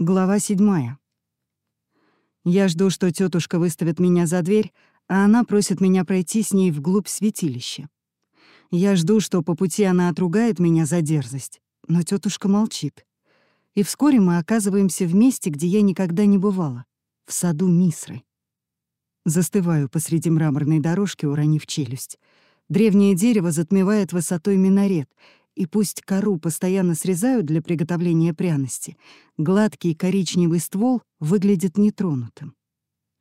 Глава седьмая. Я жду, что тетушка выставит меня за дверь, а она просит меня пройти с ней вглубь святилища. Я жду, что по пути она отругает меня за дерзость, но тетушка молчит. И вскоре мы оказываемся в месте, где я никогда не бывала, в саду Мисры. Застываю посреди мраморной дорожки, уронив челюсть. Древнее дерево затмевает высотой минарет, и пусть кору постоянно срезают для приготовления пряности, гладкий коричневый ствол выглядит нетронутым.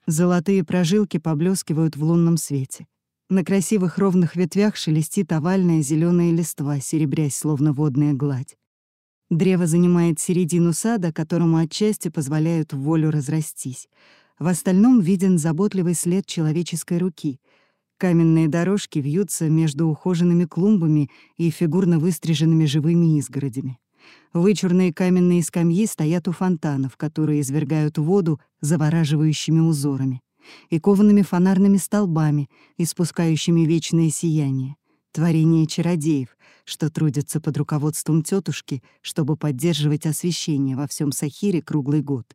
Золотые прожилки поблескивают в лунном свете. На красивых ровных ветвях шелестит овальная зеленая листва, серебрясь, словно водная гладь. Древо занимает середину сада, которому отчасти позволяют волю разрастись. В остальном виден заботливый след человеческой руки — Каменные дорожки вьются между ухоженными клумбами и фигурно выстриженными живыми изгородями. Вычурные каменные скамьи стоят у фонтанов, которые извергают воду завораживающими узорами, и коваными фонарными столбами, испускающими вечное сияние, творение чародеев, что трудятся под руководством тетушки, чтобы поддерживать освещение во всем Сахире круглый год.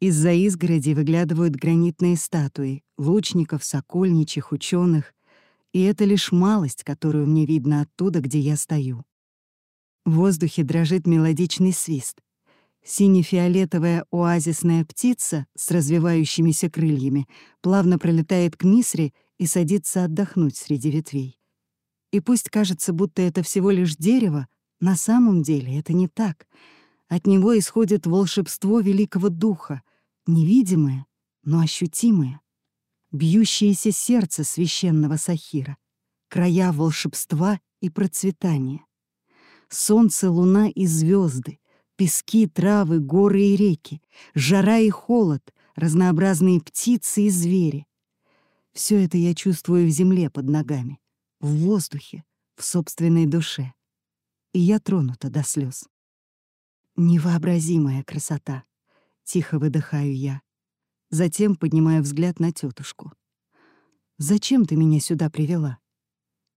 Из-за изгороди выглядывают гранитные статуи лучников, сокольничьих, ученых, и это лишь малость, которую мне видно оттуда, где я стою. В воздухе дрожит мелодичный свист. Сине-фиолетовая оазисная птица с развивающимися крыльями плавно пролетает к Мисре и садится отдохнуть среди ветвей. И пусть кажется, будто это всего лишь дерево, на самом деле это не так. От него исходит волшебство великого духа, невидимое, но ощутимое, бьющееся сердце священного Сахира, края волшебства и процветания. Солнце, луна и звезды, пески, травы, горы и реки, жара и холод, разнообразные птицы и звери. Все это я чувствую в земле под ногами, в воздухе, в собственной душе. И я тронута до слез. Невообразимая красота. Тихо выдыхаю я. Затем поднимаю взгляд на тетушку. «Зачем ты меня сюда привела?»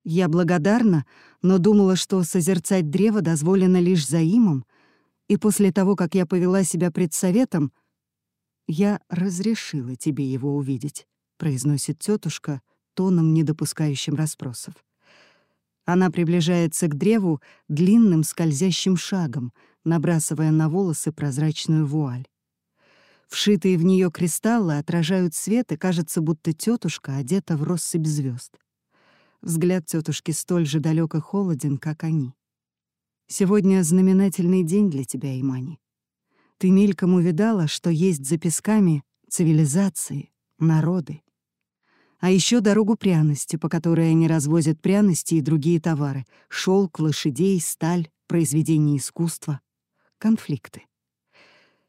Я благодарна, но думала, что созерцать древо дозволено лишь заимом, и после того, как я повела себя пред советом, я разрешила тебе его увидеть, произносит тетушка тоном, не допускающим расспросов. Она приближается к древу длинным скользящим шагом, набрасывая на волосы прозрачную вуаль. Вшитые в нее кристаллы отражают свет, и кажется, будто тетушка одета в россыпь звезд. Взгляд тетушки столь же далек и холоден, как они. Сегодня знаменательный день для тебя, Имани. Ты мельком увидала, что есть за песками цивилизации, народы. А еще дорогу пряности, по которой они развозят пряности и другие товары — шелк, лошадей, сталь, произведения искусства, конфликты.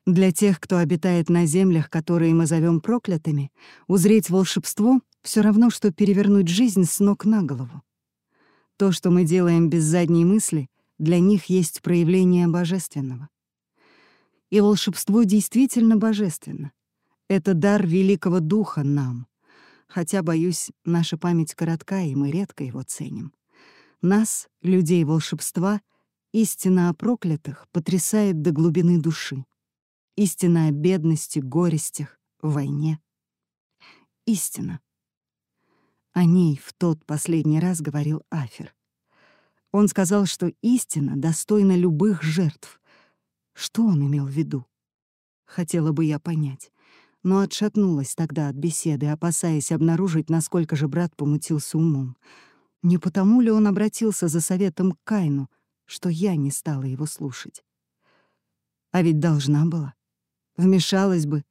Для тех, кто обитает на землях, которые мы зовем проклятыми, узреть волшебство — все равно, что перевернуть жизнь с ног на голову. То, что мы делаем без задней мысли, для них есть проявление божественного. И волшебство действительно божественно. Это дар великого духа нам. Хотя, боюсь, наша память коротка, и мы редко его ценим. Нас, людей волшебства, истина о проклятых потрясает до глубины души. Истина о бедности, горестях, войне. Истина. О ней в тот последний раз говорил Афер. Он сказал, что истина достойна любых жертв. Что он имел в виду? Хотела бы я понять, но отшатнулась тогда от беседы, опасаясь обнаружить, насколько же брат помутился умом. Не потому ли он обратился за советом к Кайну, что я не стала его слушать? А ведь должна была вмешалась бы,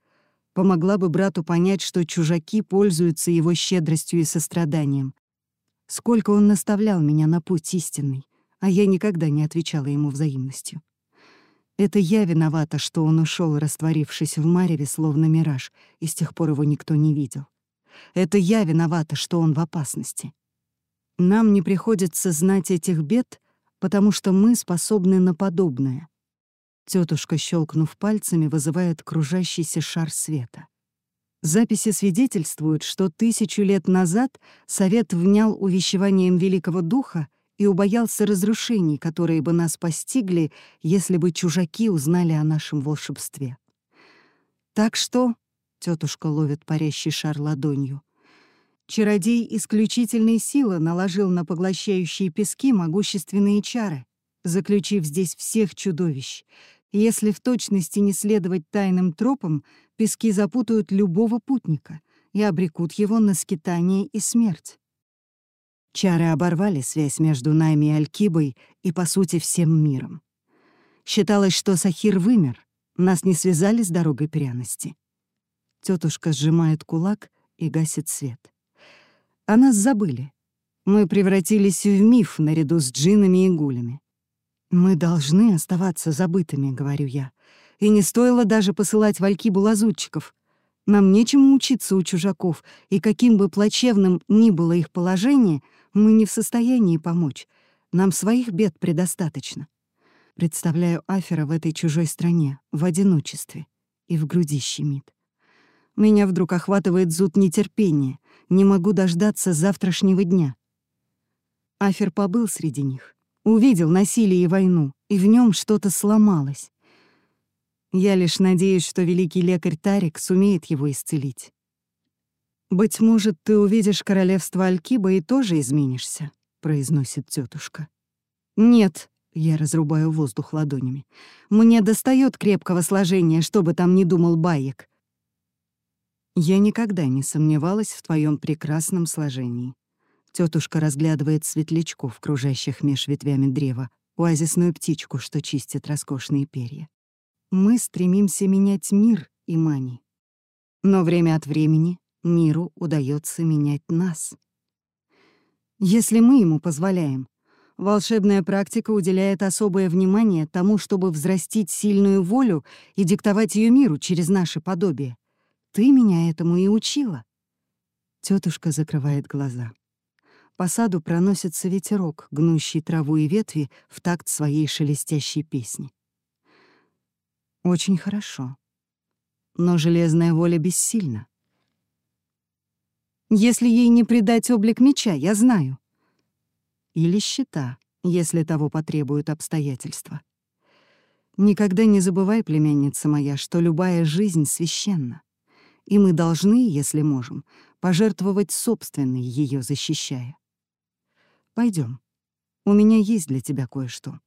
помогла бы брату понять, что чужаки пользуются его щедростью и состраданием. Сколько он наставлял меня на путь истинный, а я никогда не отвечала ему взаимностью. Это я виновата, что он ушел, растворившись в мареве, словно мираж, и с тех пор его никто не видел. Это я виновата, что он в опасности. Нам не приходится знать этих бед, потому что мы способны на подобное. Тетушка, щелкнув пальцами, вызывает кружащийся шар света. Записи свидетельствуют, что тысячу лет назад Совет внял увещеванием Великого Духа и убоялся разрушений, которые бы нас постигли, если бы чужаки узнали о нашем волшебстве. Так что, тетушка ловит парящий шар ладонью, чародей исключительной силы наложил на поглощающие пески могущественные чары, заключив здесь всех чудовищ. Если в точности не следовать тайным тропам, пески запутают любого путника и обрекут его на скитание и смерть. Чары оборвали связь между нами и Алькибой и, по сути, всем миром. Считалось, что Сахир вымер, нас не связали с дорогой пряности. Тетушка сжимает кулак и гасит свет. О нас забыли. Мы превратились в миф наряду с джинами и гулями. «Мы должны оставаться забытыми», — говорю я. «И не стоило даже посылать в Алькибу лазутчиков. Нам нечему учиться у чужаков, и каким бы плачевным ни было их положение, мы не в состоянии помочь. Нам своих бед предостаточно. Представляю Афера в этой чужой стране, в одиночестве, и в груди щемит. Меня вдруг охватывает зуд нетерпения. Не могу дождаться завтрашнего дня. Афер побыл среди них, увидел насилие и войну, и в нем что-то сломалось. Я лишь надеюсь, что великий лекарь Тарик сумеет его исцелить. «Быть может, ты увидишь королевство Алькиба и тоже изменишься», — произносит тетушка. «Нет», — я разрубаю воздух ладонями, «мне достает крепкого сложения, что бы там ни думал Баек». «Я никогда не сомневалась в твоем прекрасном сложении». Тетушка разглядывает светлячков, кружащих меж ветвями древа, оазисную птичку, что чистит роскошные перья. Мы стремимся менять мир, Имани. Но время от времени миру удается менять нас. Если мы ему позволяем, волшебная практика уделяет особое внимание тому, чтобы взрастить сильную волю и диктовать ее миру через наше подобие. Ты меня этому и учила. Тетушка закрывает глаза. По саду проносится ветерок, гнущий траву и ветви в такт своей шелестящей песни. Очень хорошо. Но железная воля бессильна. Если ей не придать облик меча, я знаю. Или щита, если того потребуют обстоятельства. Никогда не забывай, племянница моя, что любая жизнь священна, и мы должны, если можем, пожертвовать собственной, ее защищая. Пойдем. У меня есть для тебя кое-что.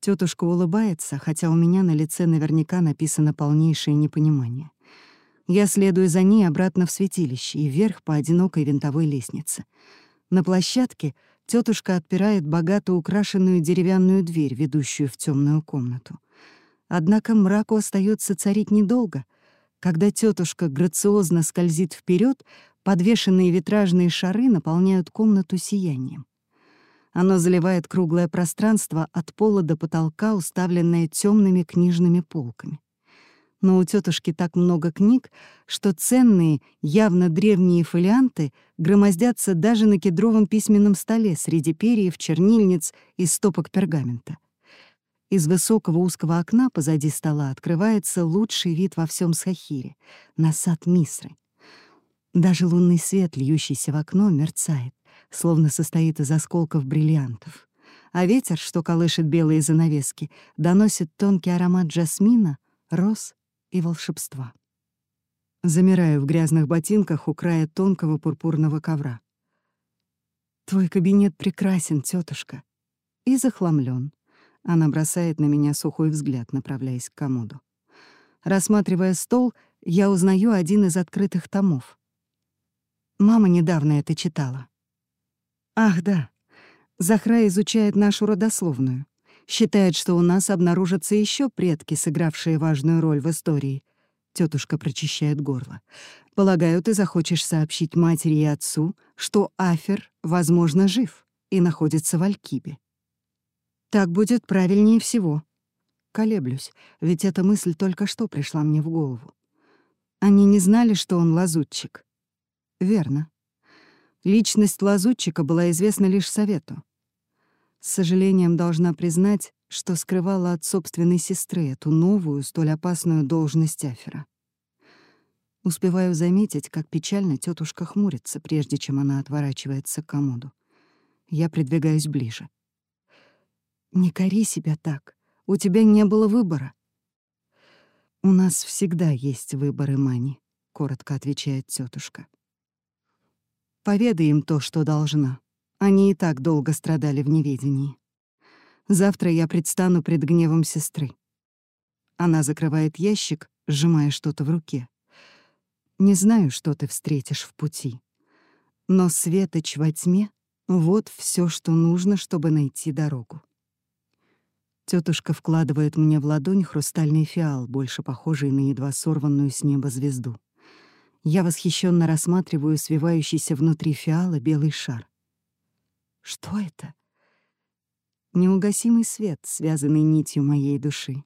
Тетушка улыбается, хотя у меня на лице наверняка написано полнейшее непонимание. Я следую за ней обратно в святилище и вверх по одинокой винтовой лестнице. На площадке тетушка отпирает богато украшенную деревянную дверь, ведущую в темную комнату. Однако мраку остается царить недолго. Когда тетушка грациозно скользит вперед, подвешенные витражные шары наполняют комнату сиянием. Оно заливает круглое пространство от пола до потолка, уставленное темными книжными полками но у тетушки так много книг, что ценные, явно древние фолианты громоздятся даже на кедровом письменном столе среди перьев, чернильниц и стопок пергамента. Из высокого узкого окна позади стола открывается лучший вид во всем Сахире — на сад Мисры. Даже лунный свет, льющийся в окно, мерцает, словно состоит из осколков бриллиантов. А ветер, что колышет белые занавески, доносит тонкий аромат джасмина, роз и волшебства. Замираю в грязных ботинках у края тонкого пурпурного ковра. «Твой кабинет прекрасен, тетушка, и захламлен. Она бросает на меня сухой взгляд, направляясь к комоду. Рассматривая стол, я узнаю один из открытых томов. Мама недавно это читала. Ах, да. Захра изучает нашу родословную. Считает, что у нас обнаружатся еще предки, сыгравшие важную роль в истории. Тетушка прочищает горло. Полагаю, ты захочешь сообщить матери и отцу, что Афер, возможно, жив и находится в Алькибе. Так будет правильнее всего. Колеблюсь, ведь эта мысль только что пришла мне в голову. Они не знали, что он лазутчик. Верно. Личность лазутчика была известна лишь совету. С сожалением должна признать, что скрывала от собственной сестры эту новую, столь опасную должность Афера. Успеваю заметить, как печально тетушка хмурится, прежде чем она отворачивается к комоду. Я придвигаюсь ближе. «Не кори себя так. У тебя не было выбора». У нас всегда есть выборы, Мани, коротко отвечает тетушка. Поведай им то, что должна. Они и так долго страдали в неведении. Завтра я предстану пред гневом сестры. Она закрывает ящик, сжимая что-то в руке. Не знаю, что ты встретишь в пути. Но светоч во тьме — вот все, что нужно, чтобы найти дорогу. Тетушка вкладывает мне в ладонь хрустальный фиал, больше похожий на едва сорванную с неба звезду. Я восхищенно рассматриваю свивающийся внутри фиала белый шар. Что это? Неугасимый свет, связанный нитью моей души.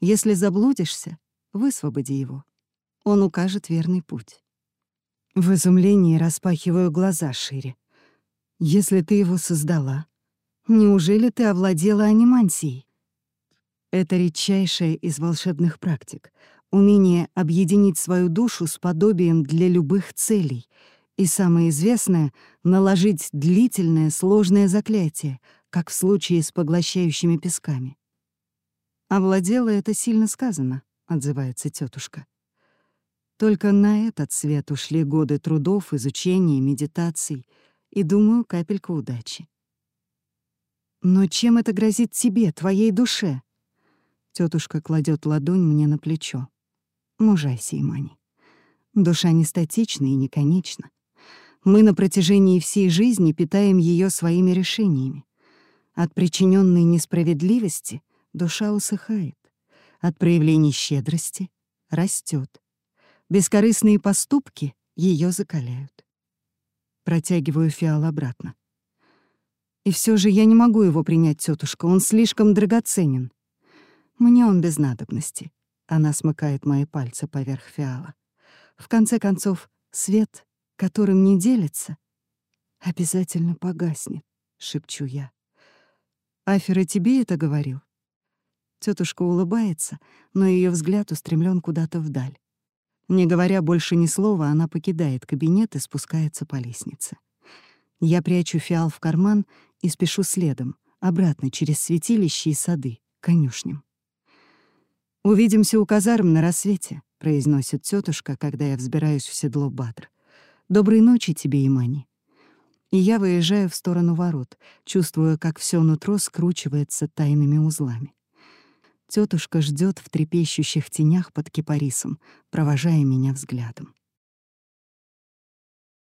Если заблудишься, высвободи его. Он укажет верный путь. В изумлении распахиваю глаза шире. Если ты его создала, неужели ты овладела анимансией? Это редчайшая из волшебных практик — умение объединить свою душу с подобием для любых целей — и самое известное — наложить длительное сложное заклятие, как в случае с поглощающими песками. «Овладела это сильно сказано», — отзывается тетушка. Только на этот свет ушли годы трудов, изучения, медитаций и, думаю, капелька удачи. «Но чем это грозит тебе, твоей душе?» Тетушка кладет ладонь мне на плечо. «Мужайся, Имани. Душа не статична и не конечна. Мы на протяжении всей жизни питаем ее своими решениями. От причиненной несправедливости душа усыхает, от проявлений щедрости растет. Бескорыстные поступки ее закаляют. Протягиваю фиал обратно. И все же я не могу его принять, тетушка, он слишком драгоценен. Мне он без надобности. Она смыкает мои пальцы поверх фиала. В конце концов, свет, которым не делится, обязательно погаснет, шепчу я. Афера тебе это говорил? Тетушка улыбается, но ее взгляд устремлен куда-то вдаль. Не говоря больше ни слова, она покидает кабинет и спускается по лестнице. Я прячу фиал в карман и спешу следом, обратно через святилище и сады, конюшням. «Увидимся у казарм на рассвете», — произносит тетушка, когда я взбираюсь в седло Бадр. «Доброй ночи тебе, Имани». И я выезжаю в сторону ворот, чувствуя, как все нутро скручивается тайными узлами. Тетушка ждет в трепещущих тенях под кипарисом, провожая меня взглядом.